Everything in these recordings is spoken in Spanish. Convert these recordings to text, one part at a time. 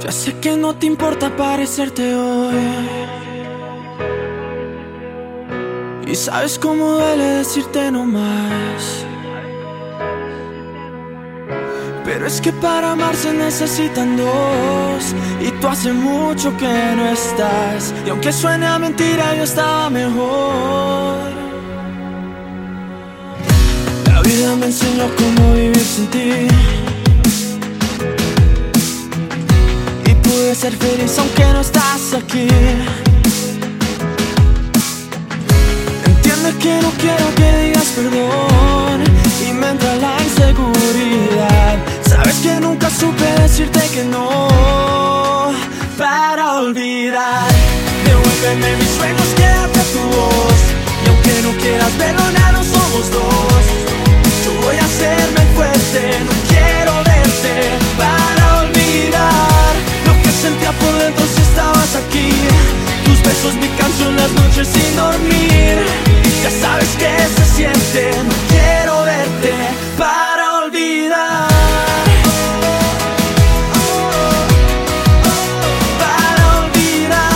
Ya sé que no te importa parecerte hoy. Y sabes cómo duele decirte no más. Pero es que para amar se necesitan dos. Y tú hace mucho que no estás. Y aunque suene a mentira, yo estaba mejor. La vida me enseñó cómo vivir sin ti. Feliz aunque no estás aquí. Entiende que no quiero que digas perdón. Y me entra la inseguridad. Sabes que nunca supe decirte que no. Para olvidar, devuélveme mis sueños, quédate tu voz. Sin dormir. Ya sabes que se siente, no quiero verte. Para olvidar. Para olvidar.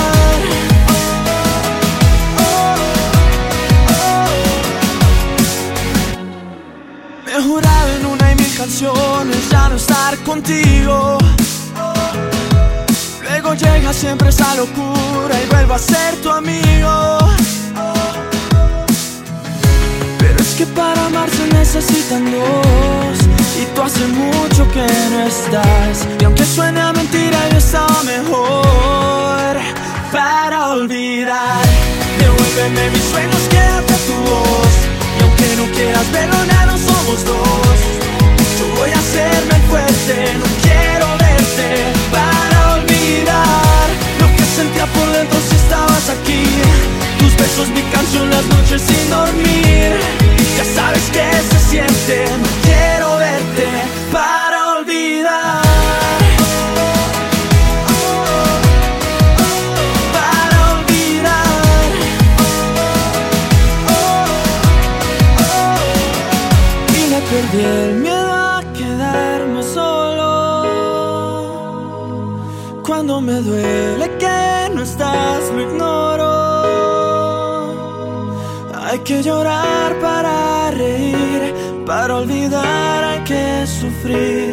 Me he jurado en una y mil canciones ya no estar contigo. Luego llega siempre esa locura y vuelvo a ser tu amigo. Necesitan. Y tú hace mucho que no estás. Y aunque suene a mentira, yo estaba mejor. Para olvidar, devuélveme mis sueños, quédate tu voz. Y aunque no quieras verlo, ya no somos dos. El miedo a quedarme solo. Cuando me duele que no estás, lo ignoro. Hay que llorar para reír, para olvidar hay que sufrir.